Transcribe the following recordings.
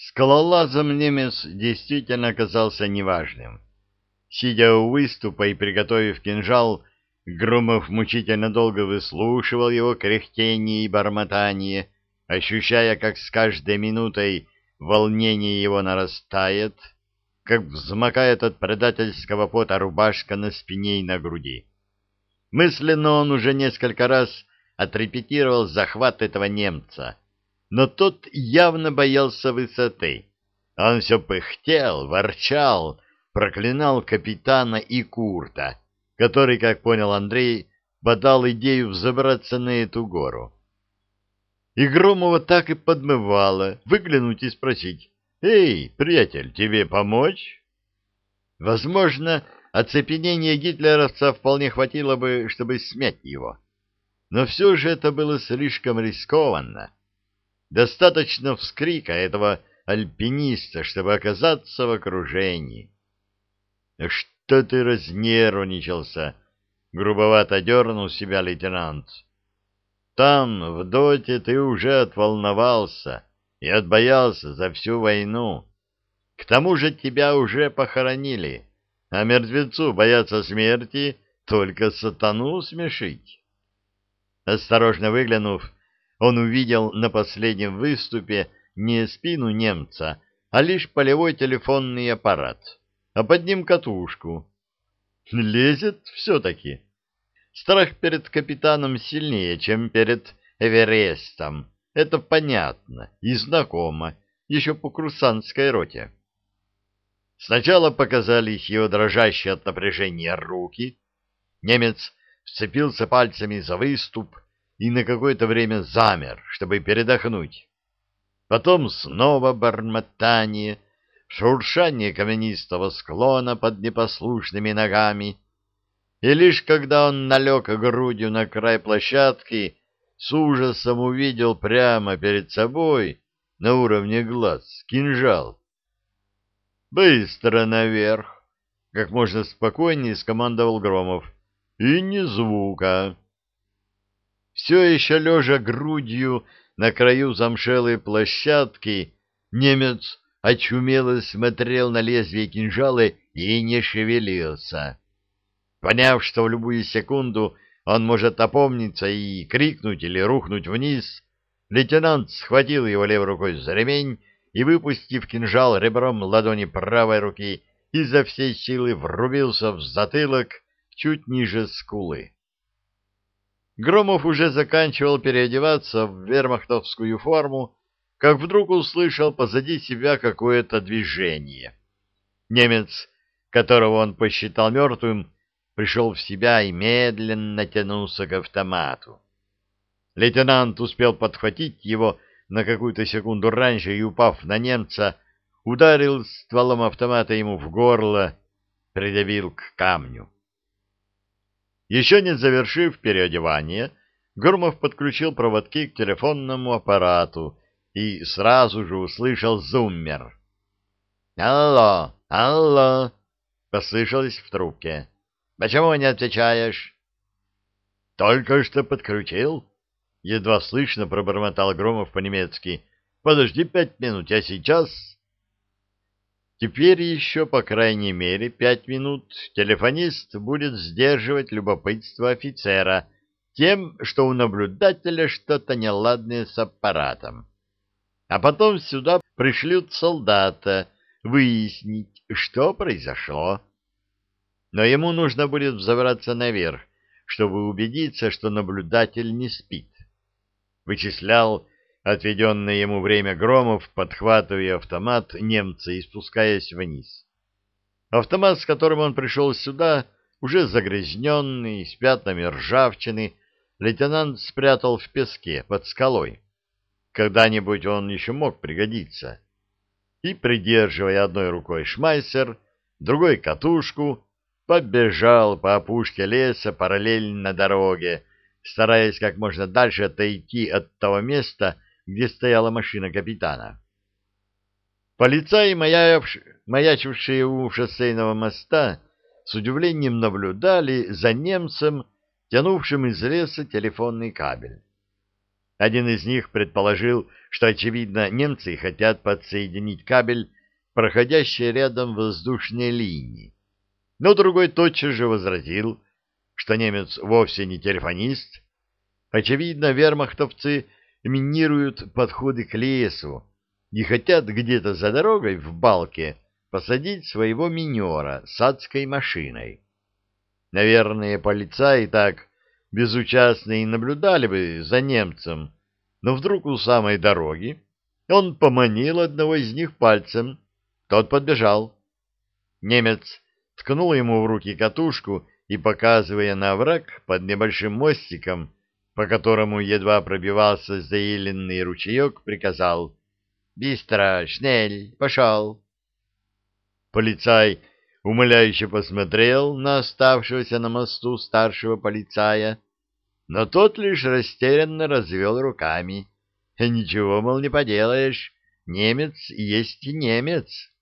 Скалолазом немец действительно оказался неважным. Сидя у выступа и приготовив кинжал, Громов мучительно долго выслушивал его кряхтение и бормотание, ощущая, как с каждой минутой волнение его нарастает, как взмокает от предательского пота рубашка на спине и на груди. Мысленно он уже несколько раз отрепетировал захват этого немца — но тот явно боялся высоты. Он все пыхтел, ворчал, проклинал капитана и Курта, который, как понял Андрей, подал идею взобраться на эту гору. И Громова так и подмывало выглянуть и спросить, «Эй, приятель, тебе помочь?» Возможно, оцепенение гитлеровца вполне хватило бы, чтобы смять его. Но все же это было слишком рискованно. Достаточно вскрика этого альпиниста, чтобы оказаться в окружении. — Что ты разнервничался? — грубовато дернул себя лейтенант. — Там, в доте, ты уже отволновался и отбоялся за всю войну. К тому же тебя уже похоронили, а мертвецу бояться смерти только сатану смешить. Осторожно выглянув, он увидел на последнем выступе не спину немца, а лишь полевой телефонный аппарат, а под ним катушку. Лезет все-таки. Страх перед капитаном сильнее, чем перед Эверестом. Это понятно и знакомо, еще по курсантской роте. Сначала показались его дрожащие от напряжения руки. Немец вцепился пальцами за выступ, и на какое-то время замер, чтобы передохнуть. Потом снова бормотание, шуршание каменистого склона под непослушными ногами, и лишь когда он налег грудью на край площадки, с ужасом увидел прямо перед собой, на уровне глаз, кинжал. «Быстро наверх!» — как можно спокойнее скомандовал Громов. «И ни звука!» Все еще лежа грудью на краю замшелой площадки, немец очумело смотрел на лезвие кинжала и не шевелился. Поняв, что в любую секунду он может опомниться и крикнуть или рухнуть вниз, лейтенант схватил его левой рукой за ремень и, выпустив кинжал ребром ладони правой руки, изо всей силы врубился в затылок чуть ниже скулы. Громов уже заканчивал переодеваться в вермахтовскую форму, как вдруг услышал позади себя какое-то движение. Немец, которого он посчитал мертвым, пришел в себя и медленно тянулся к автомату. Лейтенант успел подхватить его на какую-то секунду раньше и, упав на немца, ударил стволом автомата ему в горло, придавил к камню. Еще не завершив переодевание, Громов подключил проводки к телефонному аппарату и сразу же услышал зуммер. «Алло, алло!» — послышалось в трубке. «Почему не отвечаешь?» «Только что подключил?» — едва слышно пробормотал Громов по-немецки. «Подожди пять минут, я сейчас...» Теперь еще, по крайней мере, пять минут телефонист будет сдерживать любопытство офицера тем, что у наблюдателя что-то неладное с аппаратом. А потом сюда пришлют солдата выяснить, что произошло. Но ему нужно будет взобраться наверх, чтобы убедиться, что наблюдатель не спит. Вычислял отведенное ему время Громов, подхватывая автомат немца и спускаясь вниз. Автомат, с которым он пришел сюда, уже загрязненный, с пятнами ржавчины, лейтенант спрятал в песке под скалой. Когда-нибудь он еще мог пригодиться. И, придерживая одной рукой шмайсер, другой катушку, побежал по опушке леса параллельно дороге, стараясь как можно дальше отойти от того места, где стояла машина капитана. Полицаи, маячившие у шоссейного моста, с удивлением наблюдали за немцем, тянувшим из леса телефонный кабель. Один из них предположил, что, очевидно, немцы хотят подсоединить кабель, проходящий рядом воздушной линии. Но другой тотчас же возразил, что немец вовсе не телефонист. Очевидно, вермахтовцы минируют подходы к лесу и хотят где-то за дорогой в балке посадить своего минера с адской машиной. Наверное, полицаи так безучастно и наблюдали бы за немцем, но вдруг у самой дороги он поманил одного из них пальцем. Тот подбежал. Немец ткнул ему в руки катушку и, показывая на овраг под небольшим мостиком, по которому едва пробивался заиленный ручеек, приказал «Быстро, шнель, пошел!» Полицай умоляюще посмотрел на оставшегося на мосту старшего полицая, но тот лишь растерянно развел руками. «Ничего, мол, не поделаешь, немец есть немец».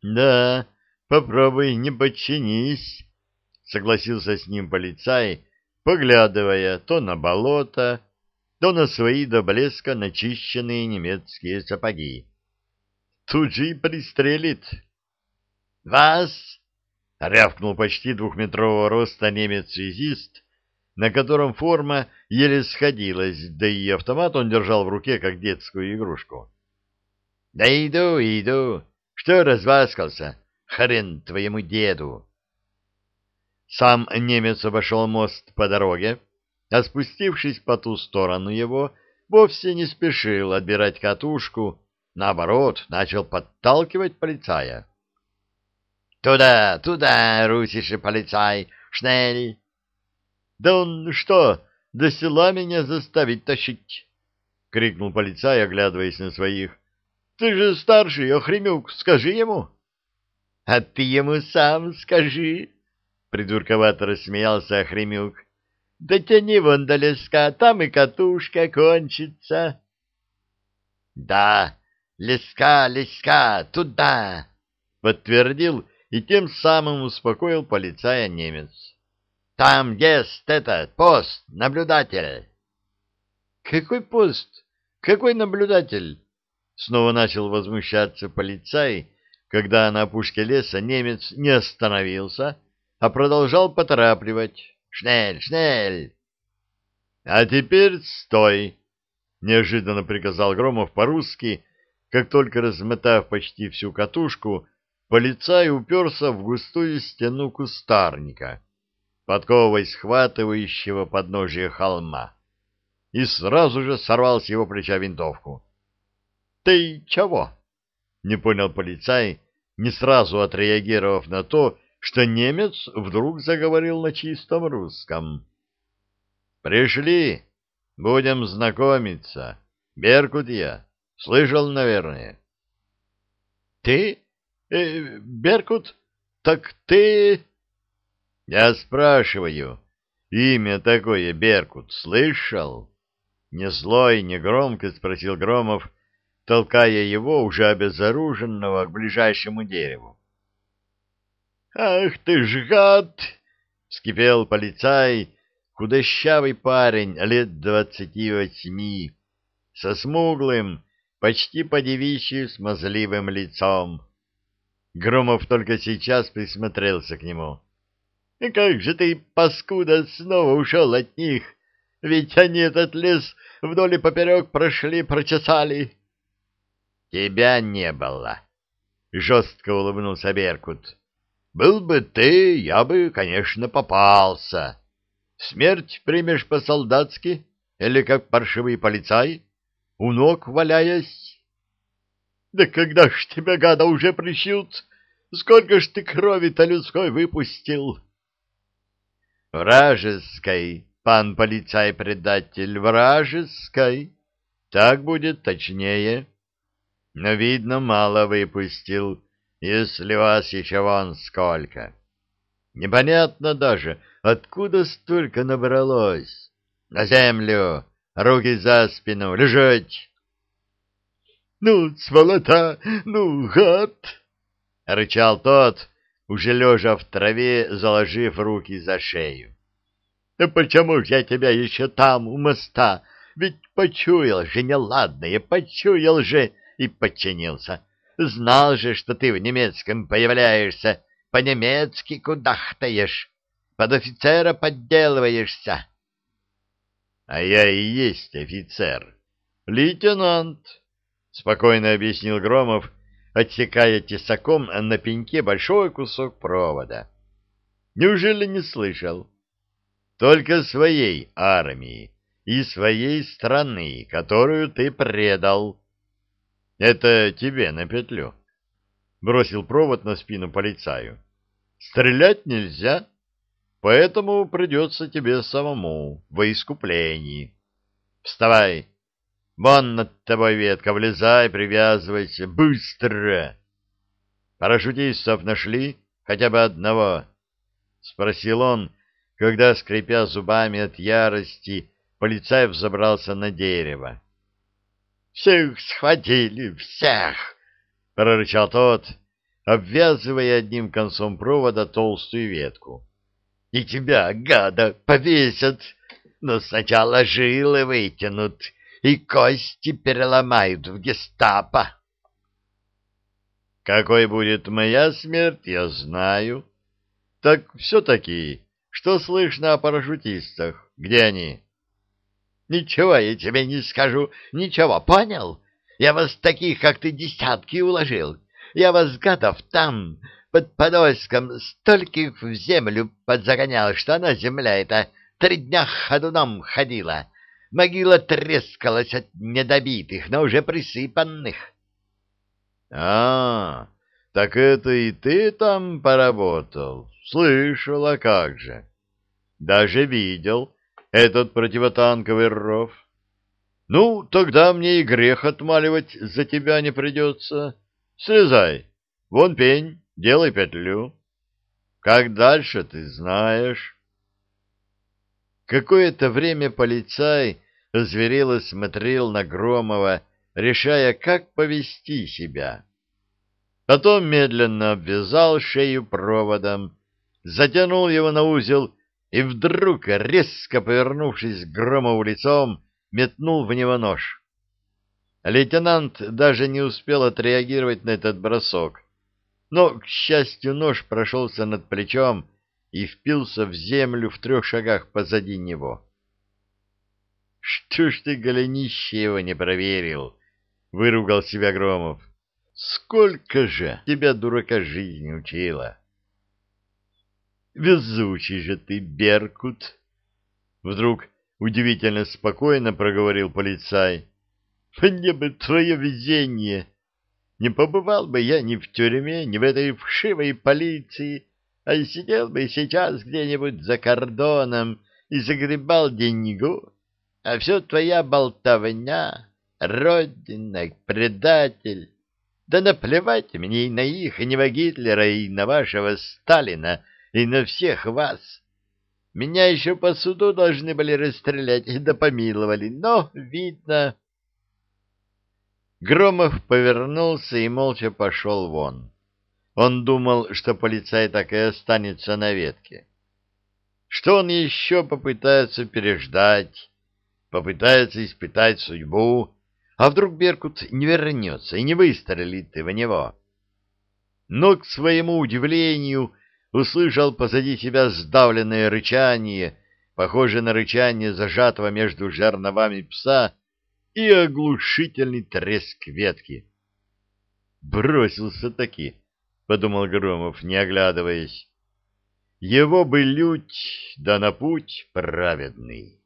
«Да, попробуй не подчинись», — согласился с ним полицай, поглядывая то на болото, то на свои до блеска начищенные немецкие сапоги. «Тут же и пристрелит». «Вас!» — рявкнул почти двухметрового роста немец-связист, на котором форма еле сходилась, да и автомат он держал в руке, как детскую игрушку. — Да иду, иду. Что разваскался? Хрен твоему деду! Сам немец обошел мост по дороге, а спустившись по ту сторону его, вовсе не спешил отбирать катушку, наоборот, начал подталкивать полицая. «Туда, туда, русишь полицай, шнель!» «Да он что, до села меня заставить тащить?» — крикнул полицай, оглядываясь на своих. «Ты же старший, охремюк, скажи ему!» «А ты ему сам скажи!» — придурковато рассмеялся охремюк. «Да тяни вон до леска, там и катушка кончится!» «Да, леска, леска, туда!» — подтвердил и тем самым успокоил полицая немец. Там есть этот пост, наблюдатель. Какой пост? Какой наблюдатель? Снова начал возмущаться полицай, когда на опушке леса немец не остановился, а продолжал поторапливать. «Шнель, шнель!» «А теперь стой!» — неожиданно приказал Громов по-русски, как только разметав почти всю катушку, полицай уперся в густую стену кустарника подковой схватывающего подножия холма, и сразу же сорвал с его плеча винтовку. — Ты чего? — не понял полицай, не сразу отреагировав на то, что немец вдруг заговорил на чистом русском. — Пришли, будем знакомиться. Беркут я. Слышал, наверное. — Ты? Э, Беркут? Так ты... Я спрашиваю, имя такое Беркут слышал? Не злой, не громко спросил Громов, толкая его, уже обезоруженного, к ближайшему дереву. «Ах ты ж гад!» — вскипел полицай, худощавый парень лет двадцати восьми, со смуглым, почти подевичьи смазливым лицом. Громов только сейчас присмотрелся к нему. И как же ты, паскуда, снова ушел от них? Ведь они этот лес вдоль и поперек прошли, прочесали. — Тебя не было, — жестко улыбнулся Беркут. — Был бы ты, я бы, конечно, попался. Смерть примешь по-солдатски или как паршивый полицай, у ног валяясь? — Да когда ж тебя, гада, уже прищут? Сколько ж ты крови-то людской выпустил? — Вражеской, пан полицай-предатель, вражеской. Так будет точнее. Но, видно, мало выпустил, если вас еще вон сколько. Непонятно даже, откуда столько набралось. На землю, руки за спину, лежать. Ну, сволота, ну, гад! — рычал тот, уже лежа в траве, заложив руки за шею. — Почему же я тебя еще там, у моста, Ведь почуял же неладное, почуял же и подчинился. Знал же, что ты в немецком появляешься, по-немецки кудахтаешь, под офицера подделываешься. — А я и есть офицер. Лейтенант, — спокойно объяснил Громов, отсекая тесаком на пеньке большой кусок провода. — Неужели не слышал? Только своей армии и своей страны, которую ты предал. Это тебе на петлю. Бросил провод на спину полицаю. Стрелять нельзя, поэтому придется тебе самому во искуплении. Вставай, вон над тобой ветка, влезай, привязывайся, быстро. Парашютистов нашли хотя бы одного? Спросил он, когда, скрипя зубами от ярости, полицай взобрался на дерево. — Всех схватили, всех! — прорычал тот, обвязывая одним концом провода толстую ветку. — И тебя, гада, повесят, но сначала жилы вытянут и кости переломают в гестапо. — Какой будет моя смерть, я знаю. Так все-таки что слышно о парашютистах? Где они? Ничего я тебе не скажу. Ничего, понял? Я вас таких, как ты, десятки уложил. Я вас, гадов, там, под Подольском, стольких в землю подзагонял, что она, земля эта, три дня ходуном ходила. Могила трескалась от недобитых, но уже присыпанных. — А, так это и ты там поработал? Слышал, а как же. Даже видел этот противотанковый ров. Ну, тогда мне и грех отмаливать за тебя не придется. Слезай, вон пень, делай петлю. Как дальше, ты знаешь. Какое-то время полицай озверело смотрел на Громова, решая, как повести себя. Потом медленно обвязал шею проводом, затянул его на узел и вдруг, резко повернувшись к Громову лицом, метнул в него нож. Лейтенант даже не успел отреагировать на этот бросок, но, к счастью, нож прошелся над плечом и впился в землю в трех шагах позади него. — Что ж ты, голенище, его не проверил? — выругал себя Громов. — Сколько же тебя, дурака, жизнь учила! — Везучий же ты, Беркут! Вдруг удивительно спокойно проговорил полицай. Мне бы твое везение! Не побывал бы я ни в тюрьме, ни в этой вшивой полиции, а сидел бы сейчас где-нибудь за кордоном и загребал деньгу, а все твоя болтовня, родина, предатель. Да наплевать мне и на их, и на Гитлера, и на вашего Сталина, и на всех вас. Меня еще по суду должны были расстрелять, да помиловали, но, видно... Громов повернулся и молча пошел вон. Он думал, что полицай так и останется на ветке. Что он еще попытается переждать, попытается испытать судьбу, а вдруг Беркут не вернется и не выстрелит в него. Но, к своему удивлению, услышал позади себя сдавленное рычание, похожее на рычание зажатого между жерновами пса, и оглушительный треск ветки. «Бросился-таки», — подумал Громов, не оглядываясь. «Его бы лють, да на путь праведный».